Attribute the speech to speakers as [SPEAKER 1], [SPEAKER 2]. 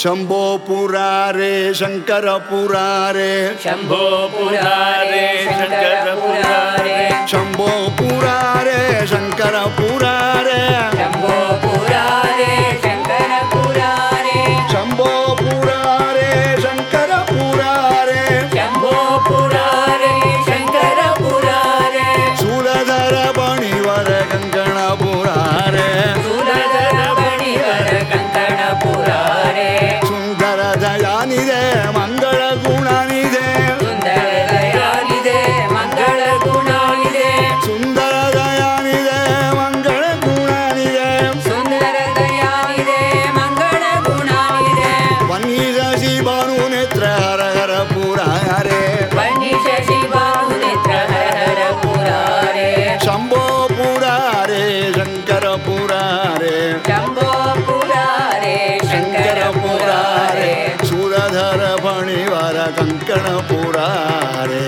[SPEAKER 1] शम्भो पुरारे शङ्कर पुरारे
[SPEAKER 2] शम्भो पुरारे शङ्कर पुरारे
[SPEAKER 1] शम्भो पुरारे शङ्कर पुरारे
[SPEAKER 2] शम्भो पुरारे शङ्कर पुरारे
[SPEAKER 1] शम्भो पुरारे शङ्कर पुरारे
[SPEAKER 2] शम्भो पुरारे शङ्कर पुरारे
[SPEAKER 1] शूलधर ನೇತ್ರ ಹರ ಹರ ಪುರಾರೆ
[SPEAKER 2] ಬನ್ನಿ ಶಶಿ ಬಾನು ನೇತ್ರ ಹರ ಪುರಾರೆ
[SPEAKER 1] ಶಂಭೋ ಪುರಾರೆ ಶಂಕರ ಪುರಾರೆ
[SPEAKER 2] ಶಂಭೋ ಪುರಾರೆ ಶಂಕರ ಪುರಾರೆ
[SPEAKER 1] ಶೂರಧರ ಫಣಿವರ ಕಂಕಣ ಪುರಾರೆ